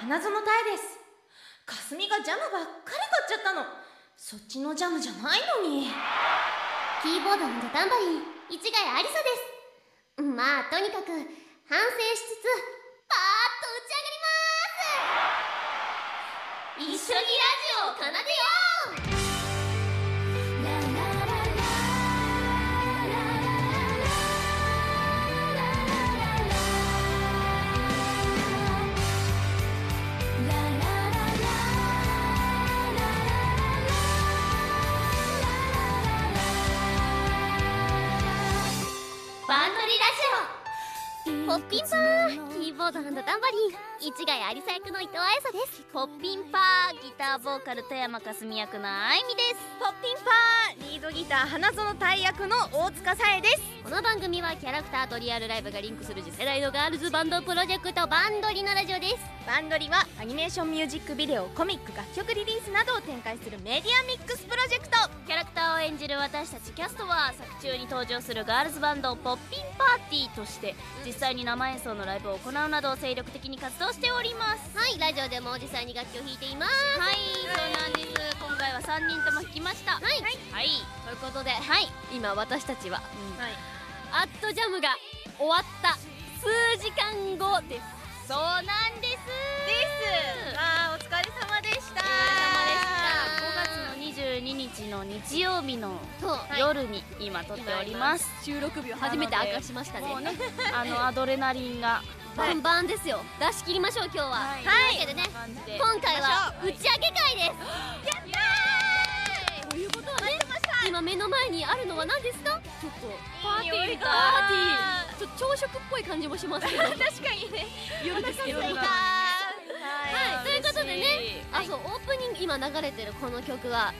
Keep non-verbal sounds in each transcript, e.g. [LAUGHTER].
花園たえです。かすみがジャムばっかり買っちゃったの。そっちのジャムじゃないのに。キーボードタンバリン市ヶ谷ありさです。まあとにかく反省しつつパーッと打ち上がります。一緒にラジオを奏でようポッピンパーキーボードタンバリン。市ヶ谷ありさ役の伊藤彩さです。ポッピンパーギターボーカル富山かすみ役のあいみです。ポッピンパーリードギター花園大役の大塚さえです。この番組はキャラクターとリアルライブがリンクする次世代のガールズバンドプロジェクトバンドリのラジオです。バンドリはアニメーションミュージックビデオコミック楽曲リリースなどを展開するメディアミックスプロジェクト。キャラクターを演じる私たちキャストは作中に登場するガールズバンドポッピンパーティーとして実際に生演奏のライブを行うなど精力的に活動しております。はいラジオでも実際に楽器を弾いています。はいそうなんです。今回は3人とも弾きました。はい、はい、ということで、はい、今私たちは、うん、はい、アットジャムが終わった数時間後です。そうなんです。です。あ日の日曜日の夜に今撮っております、収録日を初めて明かしましたね。ね。あのアドレナリンがバンバンですよ。出し切りましょう今日は、はい、というわけでね今回は打ち上げ会です。やったー！ということはね。今目の前にあるのは何ですか？ちょっとパーティー。パーティー。ちょ朝食っぽい感じもしますけど。[LAUGHS] 確かにね。夜ですけどことでねあそうオープニング今流れてるこの曲は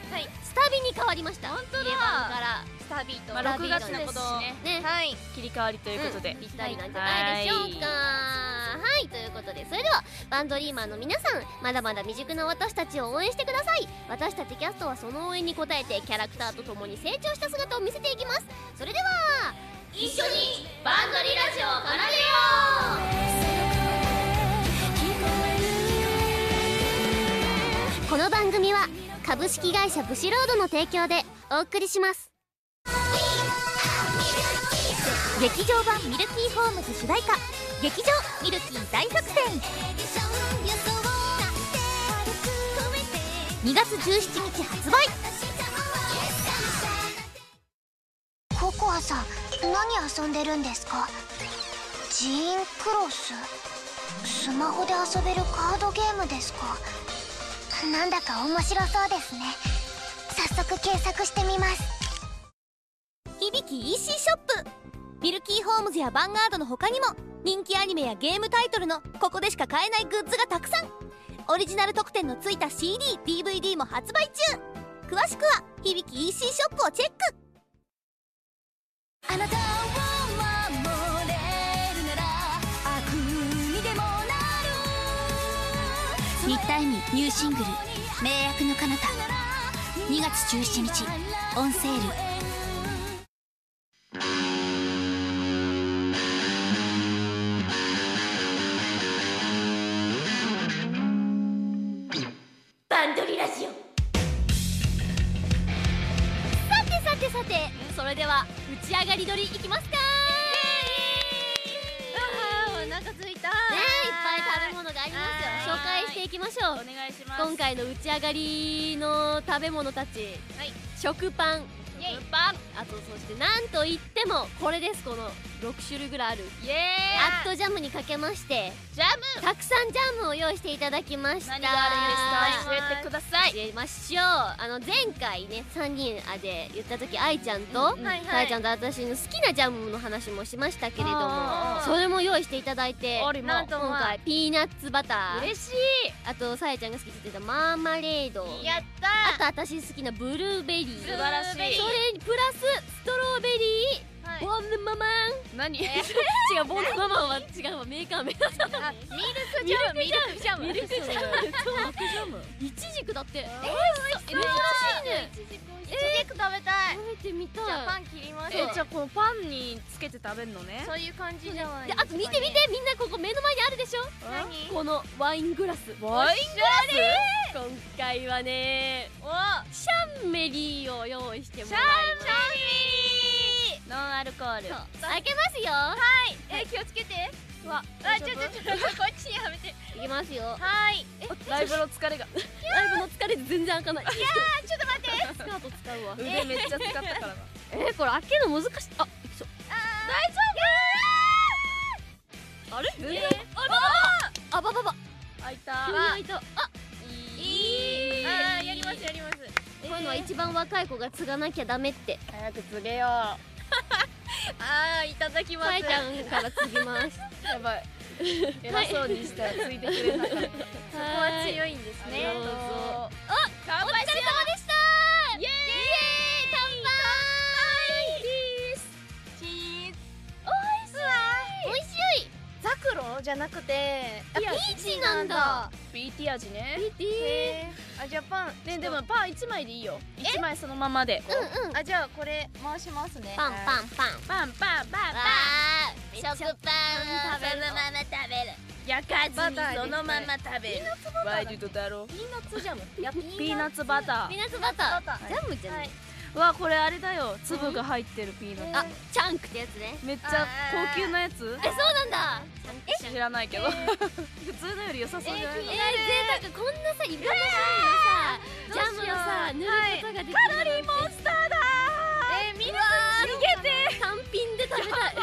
スタビに変わりました。本当だ。から。スタビとまあ6月のことねはい。切り替わりということで。ぴったりなんじゃないでしょうか。はい。ということでそれではバンドリーマーの皆さんまだまだ未熟な私たちを応援してください。私たちキャストはその応援に応えてキャラクターと共に成長した姿を見せていきます。それでは一緒にバンドリラジオを奏でようこの番組は株式会社ブシロードの提供でお送りします。劇場版ミルキーホームズ主題歌劇場ミルキー大作戦。2月17日発売。ココアさん何遊んでるんですか？ジーンクロス？スマホで遊べるカードゲームですか？なんだか面白そうですね。早速検索してみます。響き EC ショップミルキーホームズやヴァンガードの他にも人気アニメやゲームタイトルのここでしか買えないグッズがたくさん。オリジナル特典のついた CDDVD も発売中。詳しくは響き EC ショップをチェックる新田恵美ニューシングル「名役の彼方2月17日オンセール今回の打ち上がりの食べ物たち、はい、食パン。食パン。あとそしてなんといってもこれですこの6種類ぐらいある。イエーイアットジャムにかけましてジャム！たくさんジャムを用意していただきました。何があるんですか教えてください。入れましょうあの前回ね3人で言った時愛ちゃんと、うんはいはい、ちゃんと私の好きなジャムの話もしましたけれどもそれも用意していただいてなんと今回ピーナッツバター。嬉しい。あとさやちゃんが好きって言ってたマーマレード。やったあと私好きなブルーベリー。素晴らしい。それにプラスストロベリー、はい、ボンママン何？違うボンドママは違うわ。メーカー名あミルクジャムミルクジャム。ミルクジャム。ジャム。いちじくだって。ええー、珍しいね。い。ちじく食べたい。食べてみたい。じゃあパン切りますえじゃあこのパンにつけて食べるのね。そういう感じじゃない。であと見て見てみんなここ目の前にあるでしょ。何？このワイングラス。ワイン今回はねお。シャンメリーを用意してもらいますノンアルコール。開けますよ。え気をつけて。わ。あちょちょちょこっちやめて。いきますよ。はい。ライブの疲れが。ライブの疲れで全然開かない。いやあちょっと待って。スカート使うわ。腕めっちゃ使ったからな。えー、これ開けるの難しい。あいきそう。大丈あれ？夫えあばばば開いた。開いたあーい。いあーやりますやります。こういうのは一番若い子が継がなきゃダメって。早く告げよあーいただきます。ちゃんから継ぎます。うやばい。[LAUGHS] 偉そうにした。らついてくれなかったそこは強いんですね。どうぞ。乾杯しよ様でしたじゃなくてあピーチなんだ。BT 味ね。PT へー。あじゃあパン。ねでもパン1枚でいいよ。1枚そのままで。うんうん。あじゃあこれ回しますね。パンパンパン。パンパンパン。わー食パン食べる。まま食べる。焼かずにそのまま食べる。ワイルドだろ。ピーナッツジャムいやピーナッツバタピーナッツバター。ージャムじゃなはいわこれあれだよ。粒が入ってるピーナッツ。あチャンクってやつね。めっちゃ高級なやつ？えそうなんだ。知らないけど。[LAUGHS] 普通のより良さそうじゃない？えー、贅沢こんなさいろんな種類のさジャムをさ塗ることができるカロリーモンスターだえーミルク逃げて。単品で食べたい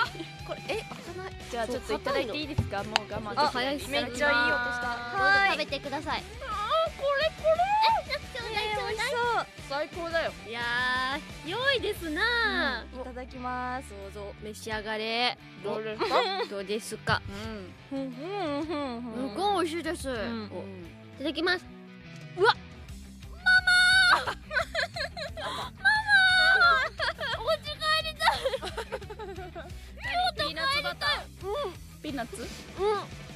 これえ開かない？じゃあちょっといただいていいですか？もう我慢。できない早いっすめっちゃいい音した。どうぞ食べてください。あこれこえちょうだいえー美味しそうれ最高だよ。いやー良いですな、いただきます。どうぞ召し上がれ。どうですか？どうですか？うん。ふん。ふんふんすごい美味しいです、ん。おいただきます。[LAUGHS] ピーナッツバターピーナッツ？う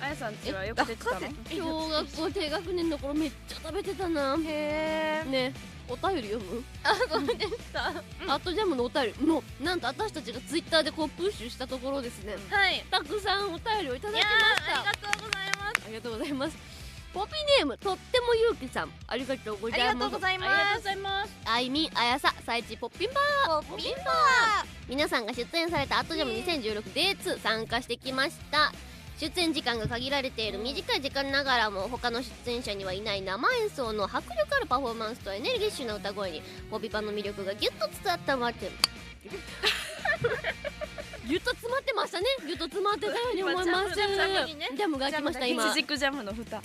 あやさんちはよく出てたの？ん小学校低学年の頃めっちゃ食べてたな。へえ。ね。お便り読む？あそうでしたアートジャムのお便り。もうなんと私たちがツイッターでこうプッシュしたところですね。はい。たくさんお便りをいただきました。ーありがとうございます。ありがとうございますポピネームとってもゆうきさんありがとうございます。ありがとうございます。あいみんあやささいちポッピンバー。ポッピン皆さんが出演されたアートジャム 2016Day2 参加してきました。出演時間が限られている短い時間ながらも他の出演者にはいない生演奏の迫力あるパフォーマンスとエネルギッシュな歌声にポピパの魅力がギュッと伝わったわけ [LAUGHS] ギュッと詰まってましたね。ギュッと詰まってたように思います。今ジャムが開きましたい今ちじくジャムの蓋。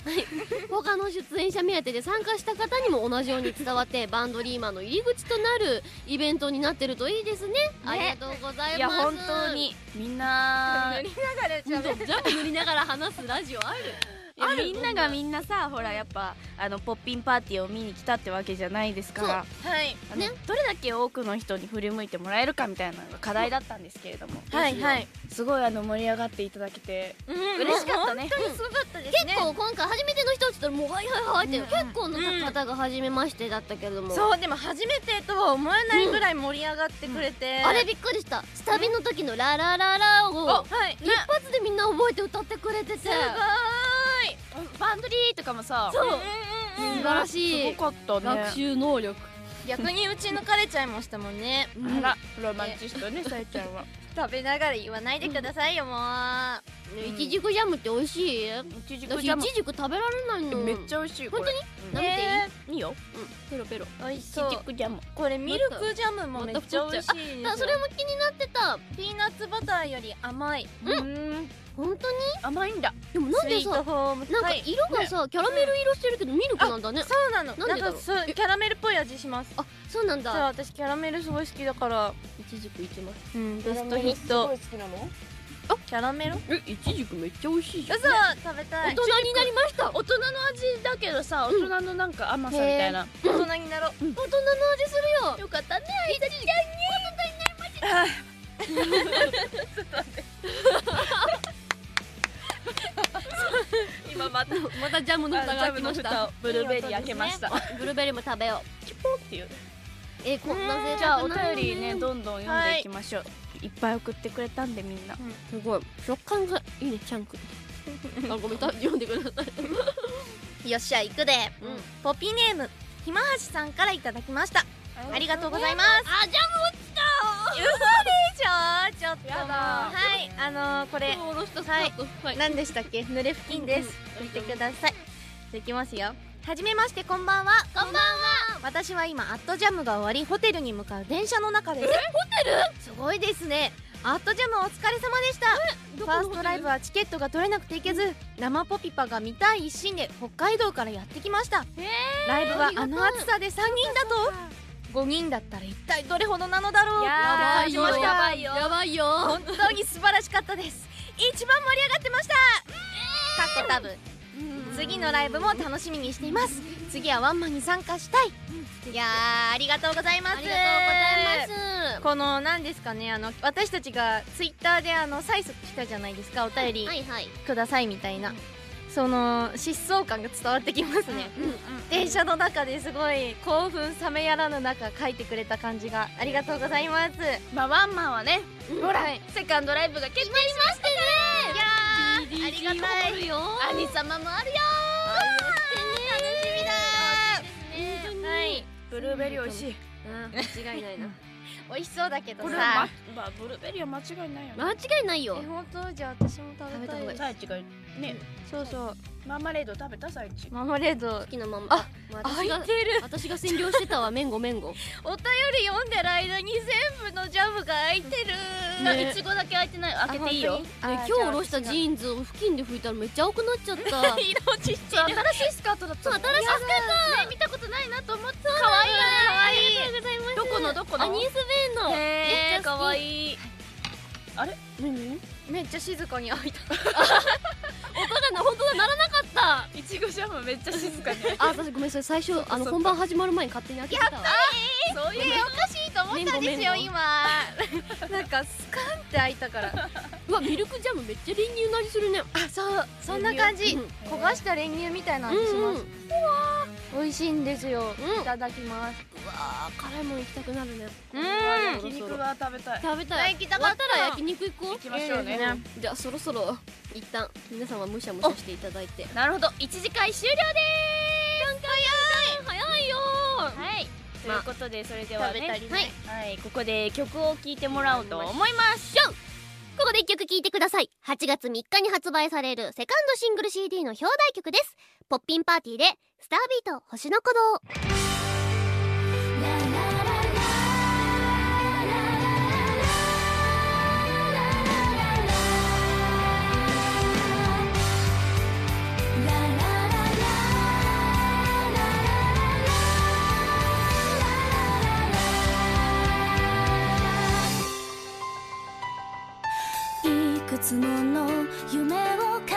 他の出演者目当てで参加した方にも同じように伝わってバンドリーマンの入り口となるイベントになってるといいですね。ありがとうございます。いや本当に。みんな塗り [LAUGHS] ながらジャム塗りながら話すラジオあるみんながみんなさほらやっぱあのポッピンパーティーを見に来たってわけじゃないですから。はい。ね。どれだけ多くの人に振り向いてもらえるかみたいなのが課題だったんですけれども。はいはい。すごいあの盛り上がっていただけて。うん。嬉しかったね。本当にすごかったですね。結構今回初めての人って言ったらもうはいはいはいって、うん。結構の方が初めましてだったけれども、そうでも初めてとは思えないぐらい盛り上がってくれて。あれびっくりした。スタビの時の「ララララ」をはい。一発でみんな覚えて歌ってくれてて。すごーいバンドリーとかもさそう。うんうんうん。素晴らしい。すごかったね。学習能力。逆に打ち抜かれちゃいましたもんね。あらロマンチストねさえちゃんは。食べながら言わないでくださいよもう。ねいちじくジャムって美味しい？いちじくジャム。ちじく食べられないの。めっちゃ美味しいこれ。本当に？舐めていい、えうんいいよペロペロ。美味しいちそう。じくジャム。これミルクジャムもめっちゃ美味しいそれも気になってた。ピーナッツバターより甘い。うん本当に？甘いんだ。でもなんでさなんかはい。色がさ、キャラメル色してるけどミルクなんだね。そうなの。なんかそうキャラメルっぽい味します。あそうなんそうだ私キャラメルすごい好きだから。いちじくいきます。うんベストヒット。好きなの？キャラメル？えいちじくめっちゃ美味しいじ嘘食べたい。大人になりました。大人の味だけどさ大人のなんか甘さみたいな。大人になろう。大人の味するよ。よかったね今またまたジャムの蓋が開きました。ブルーベリー開けました。あブルーベリーも食べよう。キュポンっていう。えこんな贅じゃあお便りねどんどん読んでいきましょう、い、っぱい送ってくれたんでみんな。すごい。食感がいいねチャンク。[LAUGHS] あごめんた読んでください。よっしゃ行くで、うん。ポピーネームひまはしさんからいただきましたありがとうございます。あジャム落ち嘘でしょ？ちょっとやだはいあのー、これはい。何でしたっけ？濡れ布巾です。見てください。じゃあいきますよ。はじめましてこんばんは。こんばんは。私は今アットジャムが終わりホテルに向かう電車の中です。えホテル？すごいですね。アットジャムお疲れ様でした。ファーストライブはチケットが取れなくていけず生ポピパが見たい一心で北海道からやってきました。ライブはあの暑さで3人だと？5人だったら一体どれほどなのだろう？ややばいよ。やばいよ。やばいよ。本当に素晴らしかったです。一番盛り上がってました。かっこ多分次のライブも楽しみにしています。次はワンマンに参加したい。いやーありがとうございます。ありがとうございます。この何ですかねあの私たちがツイッターであの催促したじゃないですかお便りはいはい。くださいみたいな、その疾走感が伝わってきますね、電車の中ですごい興奮冷めやらぬ中書いてくれた感じがありがとうございます。まあワンマンはね、ほら、はい。セカンドライブが決定しましたね。いやーありがたいよ兄様もあるよ楽しみだはい。ブルーベリー美味しい。間違いないな [LAUGHS] 美味しそうだけどさ。これはま、まあ、ブルーベリーは間違いないよね。間違いないよ。え本当？じゃあ私も食べたい。食べた方がいい。サイチがね。そうそう。マーマレード食べたサイチママレード。好きなままあまあ開私がいてる。私が占領してたわめんごめんごお便り読んでる間に全部のジャムが開いてる。ね。いちごだけ開いてない。開けていいよ。え今日下ろしたジーンズを布巾で拭いたらめっちゃ青くなっちゃった。色ちっちゃい [LAUGHS] 新しいスカートだったそう新しいスカート。ね見たことないなと思って可愛い。可愛い。ありがとうございます。どこのどこの？アニースベーの。へめっえちゃ可愛いあれ？何？めっちゃ静かに開いた。[LAUGHS] 音がな本当だならなかった。いちごジャムめっちゃ静かに。あ私ごめんそれ最初あの本番始まる前に勝手に開けてたわそういういやおかしいと思ったんですよ今。[LAUGHS] なんかスカンって開いたから。[LAUGHS] うわミルクジャムめっちゃ練乳の味するね。あそう。そんな感じ。うん。焦がした練乳みたいな味します、美味しいんですよ、うん。いただきます。うわー辛いもん行きたくなるね。うん。焼肉が食べたい食べたい。行きたかったら焼肉行こう。行きましょうね。いいですねじゃあそろそろ一旦皆さんはむしゃむしゃしていただいて。なるほど。一次会終了で早いよー。すはい。ということでそれではね。食べたりね。はい。ここで曲を聴いてもらおうと思います。ここで一曲聴いてください。8月3日に発売されるセカンドシングル CD の表題曲です。ポッピンパーティーでスタービート星の鼓動。いくつもの夢を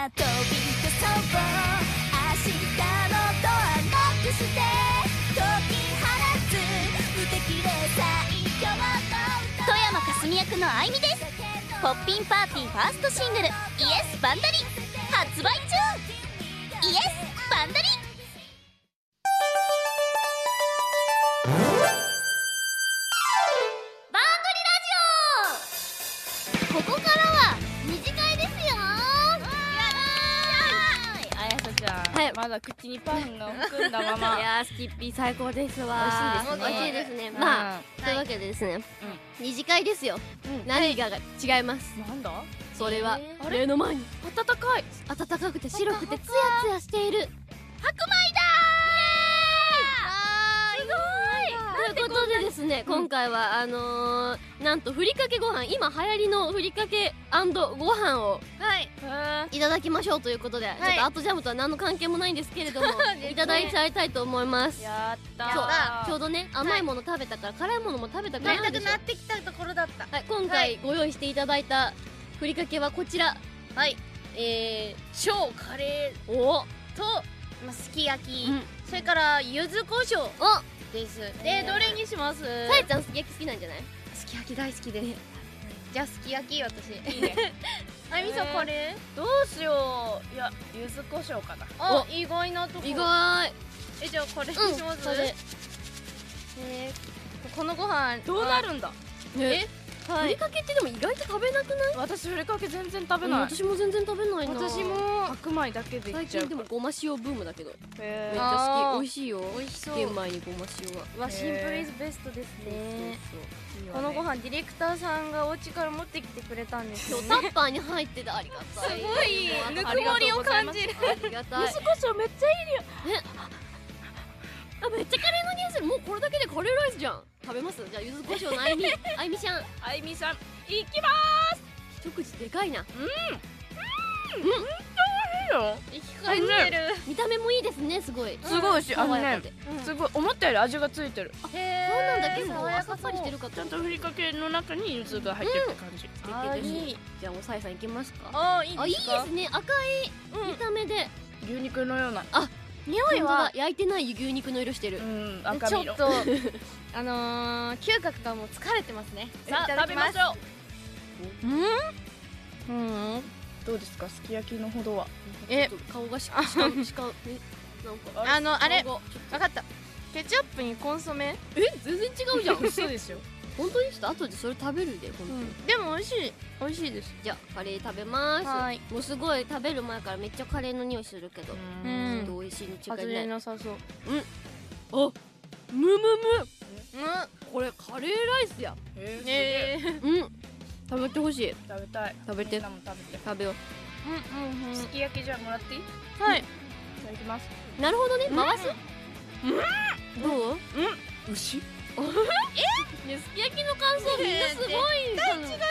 飛び出そう明日のドアノックして解き放つ無敵で最強の富山かすみ役のあいみです。ポッピンパーティーファーストシングル「イエスバンダリ」発売中。イエスバンダリ。口にパンが含んだまま。[LAUGHS] いやースキッピー最高ですわ美味しいですね。美味しいですね。うん。まあというわけでですね二次会ですよ。何がが違います？なんだ？それはえー？目の前に。暖かい。暖かくて白くてツヤツヤしている。白米だーすごいということでですね今回はあのーなんとふりかけご飯今流行りのふりかけご飯をはい。いただきましょうということで、ちょっとアートジャムとは何の関係もないんですけれども [LAUGHS] いただいちゃいたいと思います。やったそちょうどね甘いもの食べたから辛いものも食べたくなるでしょってきたところだった。はい、今回ご用意していただいたふりかけはこちら。はい。えー、超カレーおと、まあ、すき焼き、うんそれから柚子胡椒。おです。でどれにします？さやちゃんすき焼き好きなんじゃない？すき焼き大好きで。すじゃあすき焼き私。いいね。[LAUGHS] あみさんカレーどうしよう。いや柚子胡椒かな。あ意外なとこ。意外。えじゃあこれにしうんます、えーこのご飯どうなるんだ？ねはふりかけってでも意外と食べなくない？私ふりかけ全然食べうんない私も全然食べないな。私も。白米だけでい最っちゃう。近でもごま塩ブームだけど。めめっちゃ好き。美味しいよ。美味しそう。玄米にごま塩は。わシンプルイズベストですね。このご飯ディレクターさんがお家から持ってきてくれたんです今よ日タッパーに入っててありがたい。すごい。あぬくもりを感じる。ありがたい。めっちゃいいあめっちゃカレーの匂いする。もうこれだけでカレーライスじゃん。食べます？じゃあ柚子胡椒のあいみ。[LAUGHS] あいみちゃん。あいみさんいきま一口でかいな。すよ。生き返ってる見た目もいいですねすごい。すごいしあのね爽やかで。すごい思ったより味がついてる。へそうなんだ。結構爽やかさっぱりしてるかと。ちゃんとふりかけの中に柚子が入ってる感じ。あいいい。じゃあおさえさんいきますか。あいいあいいですね。赤い見た目で。牛肉のような匂いは焼いてない牛肉の色してる。うんちょっと [LAUGHS] あのー、嗅覚がもう疲れてますね。[LAUGHS] さあ食べましょう。うん？どうですか？すき焼きのほどは。え顔がし [LAUGHS] か。しあのあれ分かった。ケチャップにコンソメ？え全然違うじゃん。嘘ですよ本当にちょっと後でそれ食べるで本当に、でも美味しい。美味しいです。じゃあカレー食べます。はい。もうすごい食べる前からめっちゃカレーの匂いするけど、うんちょっと美味しいに違外いないれなさそうあむむむ。これカレーライスや。えーえ。ー、うん。食べてほしい。食べたい。食べて。みんなも食べて。食べよう。んうんすき焼きじゃあもらっていい？い。はいただきます。うなるほどね。回す？どう？牛？[LAUGHS] ねすき焼きの感想みんなすごい違い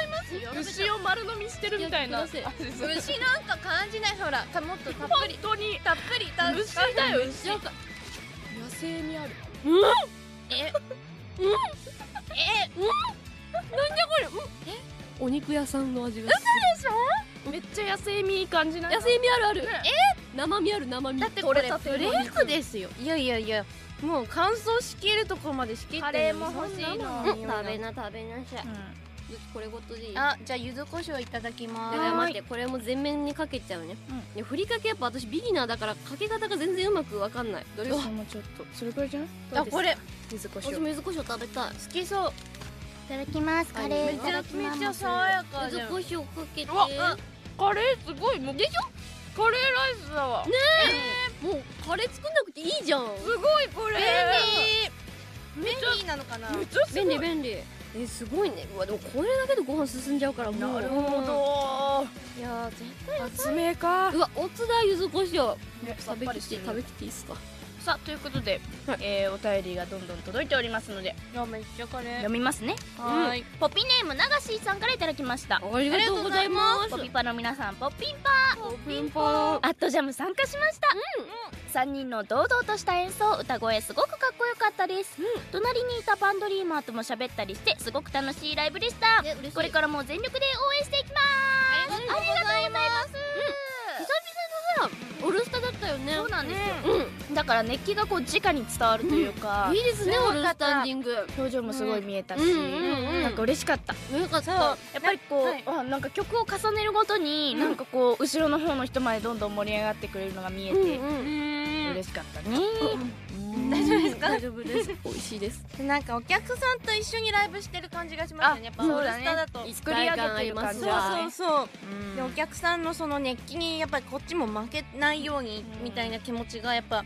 ますよ牛を丸飲みしてるみたいな。牛 [LAUGHS] なんか感じない。ほらかもっとたっぷり。本当にたっぷりた牛だよ牛なんか野生味ある。え？お肉屋さんの味がめっちゃ野生味感じない？野生味あるある。え？生身ある生身。だってこれフレークですよ。いやいやいやもう乾燥しきるところまでしきってカレーも欲しいの食べな食べなさい。これごとでいい？あじゃあ柚子胡椒いただきまだから待ってこれも全面にかけちゃうね、い。やふりかけやっぱ私ビギナーだからかけ方が全然うまくわかんない。どれ？もうちょっとそれくらいじゃないあこれ。柚子胡私も柚子胡椒食べたい。好きそう。いただきます。カレーいただきめっちゃ爽やかじゃん。柚子胡椒かけて。カレーすごい。もうでしょ？カレーライスだわもうカレー作んなくていいじゃん。すごいこれ。便利。なのかな？便利便利。えすごいね。うわでもこれだけでご飯進んじゃうからもう。なるほいや絶ど厚めかうわおつだ柚子胡椒ねさっ食べきって食べきっていいっすか？さあということで、えーお便りがどんどん届いておりますので対めっちゃカレー読みますね。はーいポピネームながしーさんからいただきました。ありがとうございます。ポピパの皆さんポッピンパポピンポー。アットジャム参加しました、3人の堂々とした演奏歌声すごくかっこよかったです、隣にいたバンドリーマーとも喋ったりしてすごく楽しいライブでした。え嬉しい。これからも全力で応援していきます。ありがとうございますオールスターだったよね。そうなんですよ、だから熱気がこう直に伝わるというか、いいですねオールスタンディング。表情もすごい見えたし、うん。うんうん。うん。なん。か嬉しかったよかったやっぱりこう、はなんか曲を重ねるごとに、なんかこう後ろの方の人までどんどん盛り上がってくれるのが見えて、うん嬉しかったね、大丈夫ですか？大丈夫です。[LAUGHS] 美味しいです。なんかお客さんと一緒にライブしてる感じがしますよねやっぱオールスターだと。一作り上げてる感じそうがそうそう。でお客さんのその熱気にやっぱりこっちも負けないようにうんみたいな気持ちがやっぱ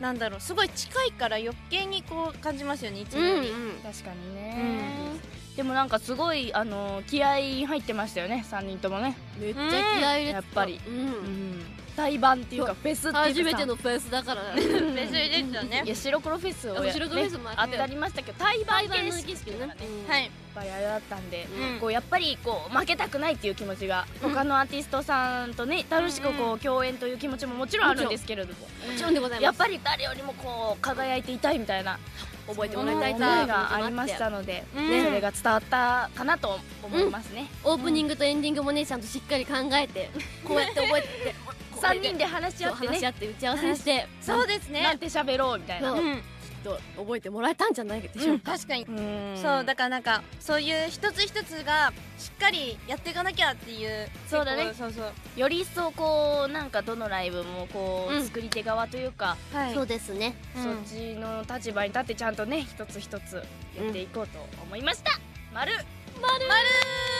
なんだろうすごい近いから余計にこう感じますよねいつもより、確かにね、でもなんかすごいあの気合い入ってましたよね。3人ともね、めっちゃ気合い入れてた。やっぱり。うん対バンっていうかフェスっていうかさ。初めてのフェスだから。[LAUGHS] 別にですよね。いや白黒フェスを白黒フェスもあってね。ありましたけど対バン形式ね。はい。やっぱりあれだったんで、うん。こうやっぱりこう負けたくないっていう気持ちが、他のアーティストさんとね楽しくこう共演という気持ちももちろんあるんですけれども、もちろん。でございます。やっぱり誰よりもこう輝いていたいみたいな覚えてもらいたい思いとがありましたので、うんね。それが伝わったかなと思いますね、オープニングとエンディングもねちゃんとしっかり考えて [LAUGHS] こうやって覚えて3人で話し合ってね。話し合って打ち合わせして。そうですね。なんて喋ろうみたいな。きっと覚えてもらえたんじゃないでしょうか。確かに。うん。そうだからなんかそういう一つ一つがしっかりやっていかなきゃっていうそうだね。そうそう。より一層こうなんかどのライブもこう、うん。作り手側というか、はい。そうですね。うん。そっちの立場に立ってちゃんとね一つ一つやっていこうと思いました、丸。丸。はいという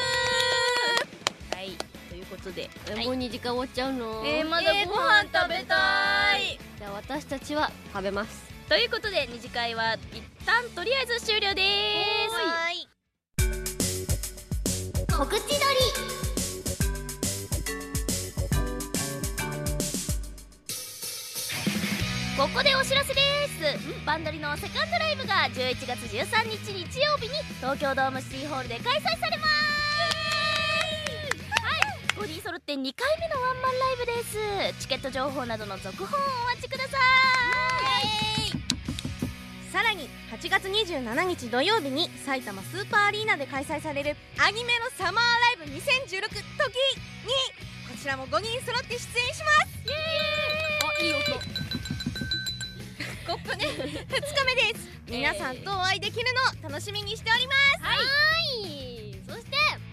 ことで、はい。えもう2時間終わっちゃうの？えーまだご飯食べたい。じゃあ私たちは食べます。ということで二次会は一旦とりあえず終了です。はい。告知撮り。ここでお知らせです。バンドリのセカンドライブが11月13日日曜日に東京ドームシティホールで開催されます。はいボディ揃って2回目のワンマンライブですチケット情報などの続報をお待ちくださいさらに8月27日土曜日に埼玉スーパーアリーナで開催されるアニメのサマーライブ2016時にこちらも5人揃って出演します。あいい音。コップね2日目です。皆さんとお会いできるのを楽しみにしております。はい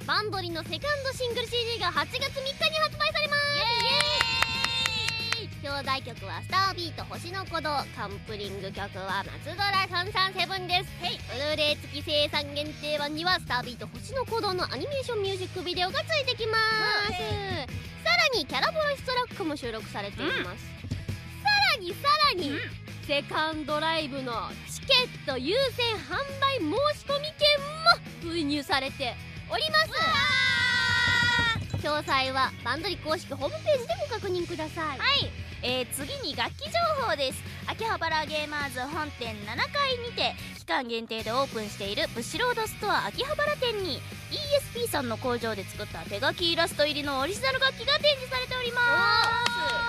バンドリのセカンドシングル CD が8月3日に発売されます。イエーイ。表題曲は「スタービート星の鼓動」カンプリング曲は「松ドラ337」です。ブルーレイ付き生産限定版には「スタービート星の鼓動」のアニメーションミュージックビデオがついてきますさらにキャラボイストラックも収録されています、さらにさらに、セカンドライブのチケット優先販売申し込み券も封入されております。詳細はバンドリ公式ホームページでご確認ください。はい、えー、次に楽器情報です。秋葉原ゲーマーズ本店7階にて期間限定でオープンしているブッシュロードストア秋葉原店に ESP さんの工場で作った手書きイラスト入りのオリジナル楽器が展示されておりま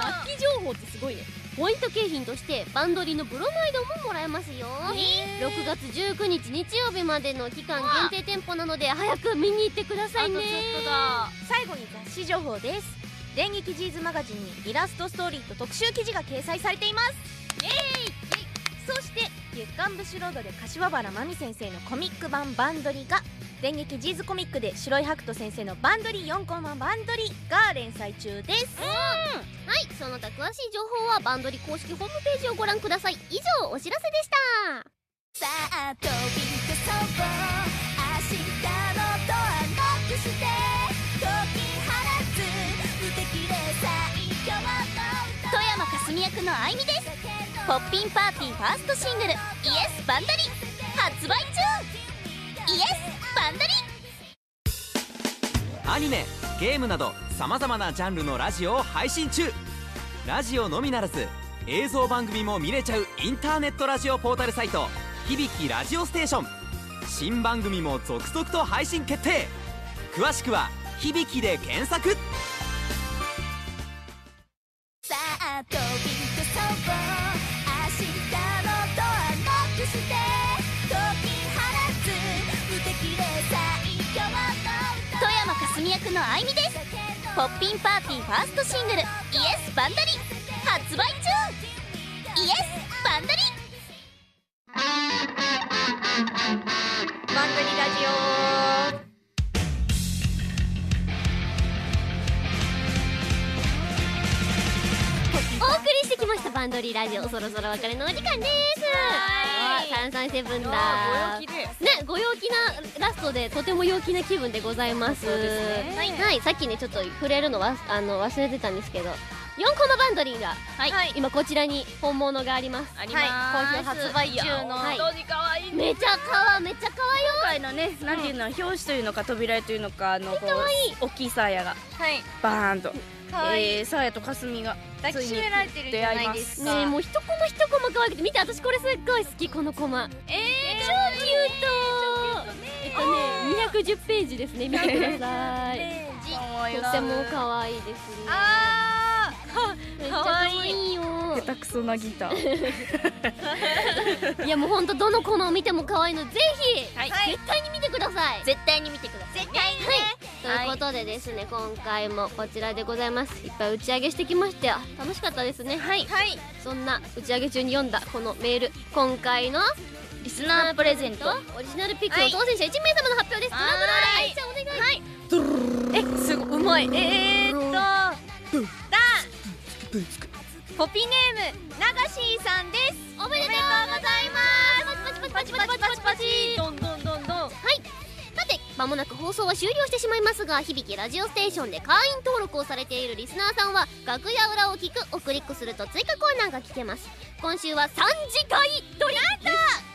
す。楽器情報ってすごいねポイント景品としてバンドリのブロマイドももらえますよ。6月19日日曜日までの期間限定店舗なので早く見に行ってくださいね。あとちょっとだ。最後に雑誌情報です。電撃ジーズマガジンにイラストストーリーと特集記事が掲載されています。イエーイ。そして月刊ブッシュロードで柏原真美先生のコミック版バンドリが電撃ジーズコミックで白い白斗先生のバンドリ4コマバンドリが連載中です。はいその他詳しい情報はバンドリ公式ホームページをご覧ください。以上お知らせでした。さあ飛び出そう明日のドアノックして解き放つ無敵で最強の富山かすみ役のあいみです。ポッピンパーティーファーストシングル「イエスバンダリ」発売中。イエスバンダリアニメゲームなどさまざまなジャンルのラジオを配信中。ラジオのみならず映像番組も見れちゃうインターネットラジオポータルサイト「響きラジオステーション」新番組も続々と配信決定。詳しくは「響き」で検索。さあ飛び出そうポッピンパーティーファーストシングル「イエスバンダリ」発売中。イエスバンダリ。してきましたバンドリラジオそろそろお別れのお時間です。お三三セブンだ。ご陽気で。ねご陽気なラストでとても陽気な気分でございます。はい、はい、さっきねちょっと触れるのはあの忘れてたんですけど4コマバンドリーが、はい。今こちらに本物があります。ありはい。ます好評発売中の。はい。本当に可愛い。めちゃかわめちゃかわ今回のね、なんていうの、表紙というのか扉絵というのか、あのこう大きいサーヤが。はい。バーンと、えー、サーヤとかすみが。抱きしめられてるじゃないですか。ねえもう一コマ一コマ可愛くて見て私これすっごい好きこのコマ。えー、超キュート。えっとね210ページですね [LAUGHS] 見てください。とっても可愛いですね。あ [LAUGHS] めっちゃ可愛い。よ下手くそなギター。[LAUGHS] いやもうほんとどのコマを見ても可愛いのぜひ、絶対に見てください。絶対に見てください絶対にね、ということでですね、今回もこちらでございます。いっぱい打ち上げしてきましてあ楽しかったですね。はい、はい。そんな打ち上げ中に読んだこのメール。今回のリスナープレゼント。オリジナルピックの当選者1名様の発表です、ドラムロール愛ちゃんお願い、えすごい。うまいえー、っとだポピネームながしーさんです。おめでとうございます。パチパチパチパチパチパチ。どんどんどんどんはいさて間もなく放送は終了してしまいますが響きラジオステーションで会員登録をされているリスナーさんは楽屋裏を聞くをクリックすると追加コーナーが聞けます。今週は3次会取り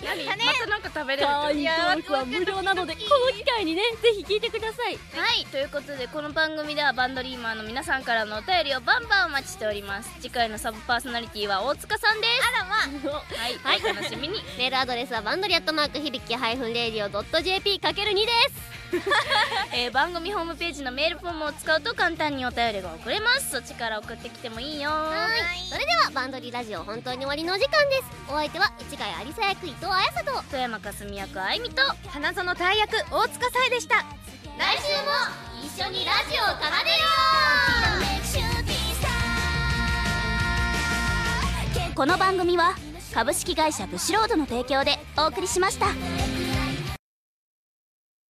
何またなんか食べれる会員登録は無料なのでこの機会にねぜひ聞いてください。はい。ということでこの番組ではバンドリーマーの皆さんからのお便りをバンバンお待ちしております。次回のサブパーソナリティは大塚さんです。あらま。はい、はい、お楽しみに。メールアドレスはバンドリアットマーク響き -radio.jp×2 です [LAUGHS] えー番組ホームページのメールフォームを使うと簡単にお便りが送れます。そっちから送ってきてもいいよ。はい。それではバンドリラジオ本当に終わりのお時間です。お相手は市ヶ谷有沙役伊藤彩沙と富山かすみ役あいみと。花園大役大塚さえでした。来週も一緒にラジオを奏でよう。この番組は株式会社ブシロードの提供でお送りしました。